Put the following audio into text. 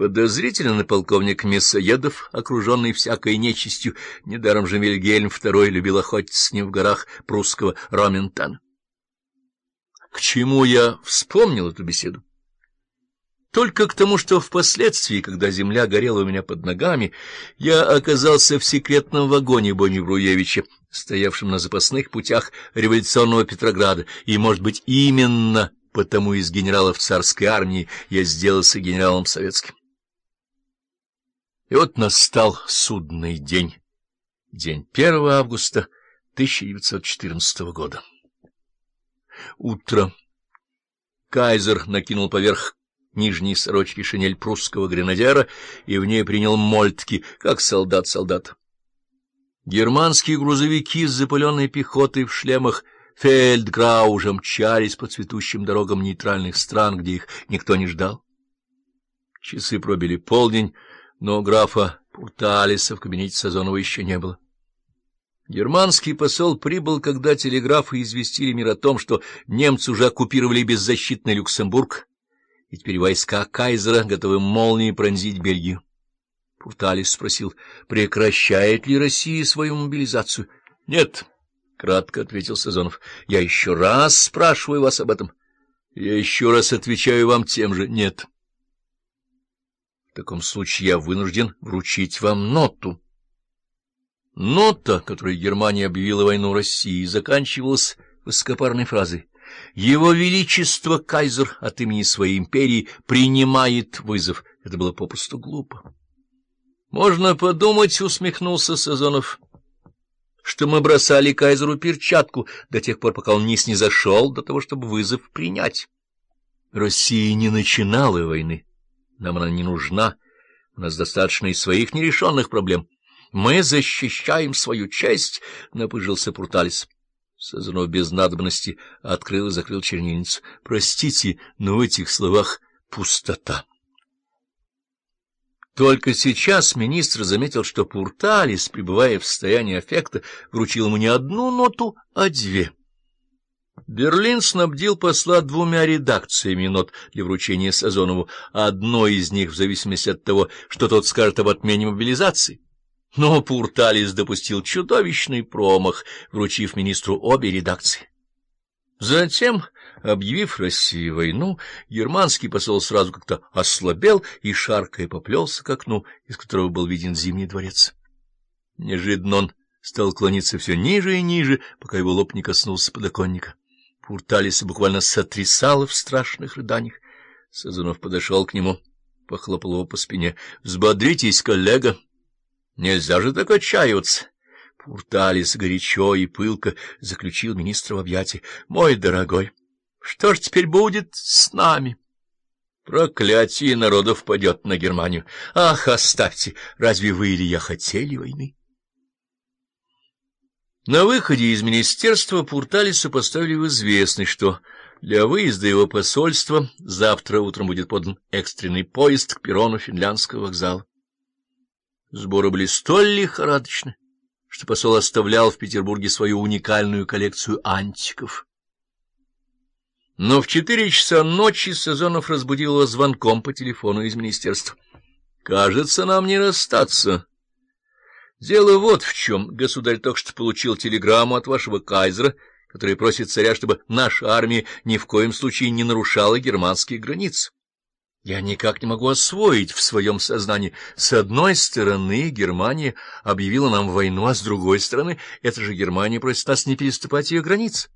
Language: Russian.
Подозрительный полковник Мясоедов, окруженный всякой нечистью, недаром же Вильгельм II любил охотиться с ним в горах прусского Роментана. К чему я вспомнил эту беседу? Только к тому, что впоследствии, когда земля горела у меня под ногами, я оказался в секретном вагоне Бонни-Бруевича, стоявшем на запасных путях революционного Петрограда, и, может быть, именно потому из генералов царской армии я сделался генералом советским. И вот настал судный день, день 1 августа 1914 года. Утро. Кайзер накинул поверх нижней сорочки шинель прусского гренадера и в ней принял мольтки, как солдат солдат. Германские грузовики с запыленной пехотой в шлемах фельдграужа мчались по цветущим дорогам нейтральных стран, где их никто не ждал. Часы пробили полдень, но графа Пурталиса в кабинете Сазонова еще не было. Германский посол прибыл, когда телеграфы известили мир о том, что немцы уже оккупировали беззащитный Люксембург, и теперь войска кайзера готовы молнией пронзить Бельгию. Пурталис спросил, прекращает ли Россия свою мобилизацию. — Нет, — кратко ответил Сазонов. — Я еще раз спрашиваю вас об этом. — Я еще раз отвечаю вам тем же. — Нет. — в таком случае я вынужден вручить вам ноту. Нота, которой Германия объявила войну России, заканчивалась высокопарной фразой. «Его Величество Кайзер от имени своей империи принимает вызов». Это было попросту глупо. «Можно подумать», — усмехнулся Сазонов, — «что мы бросали Кайзеру перчатку до тех пор, пока он не снизошел до того, чтобы вызов принять». Россия не начинала войны. Нам она не нужна. У нас достаточно и своих нерешенных проблем. Мы защищаем свою честь, — напыжился Пурталис. Сазанов без надобности открыл и закрыл чернильницу. Простите, но в этих словах пустота. Только сейчас министр заметил, что Пурталис, пребывая в состоянии аффекта, вручил ему не одну ноту, а две. Берлин снабдил посла двумя редакциями нот для вручения Сазонову, одной из них в зависимости от того, что тот скажет об отмене мобилизации. Но Пурталис допустил чудовищный промах, вручив министру обе редакции. Затем, объявив России войну, германский посол сразу как-то ослабел и, шаркая, поплелся к окну, из которого был виден Зимний дворец. Неожиданно он стал клониться все ниже и ниже, пока его лоб не коснулся подоконника. Пурталиса буквально сотрясало в страшных рыданиях. Сазунов подошел к нему, похлопал его по спине. — Взбодритесь, коллега! Нельзя же так отчаиваться! Пурталис горячо и пылко заключил министра в объятия. — Мой дорогой, что ж теперь будет с нами? Проклятие народов падет на Германию. Ах, оставьте! Разве вы или я хотели войны? На выходе из министерства Пурталиса поставили в известность, что для выезда его посольства завтра утром будет подан экстренный поезд к перрону финляндского вокзала. Сборы были столь лихорадочны, что посол оставлял в Петербурге свою уникальную коллекцию антиков. Но в четыре часа ночи Сезонов разбудил его звонком по телефону из министерства. — Кажется, нам не расстаться. Дело вот в чем. Государь только что получил телеграмму от вашего кайзера, который просит царя, чтобы наша армия ни в коем случае не нарушала германские границы. Я никак не могу освоить в своем сознании. С одной стороны, Германия объявила нам войну, а с другой стороны, эта же Германия просит нас не переступать ее границы.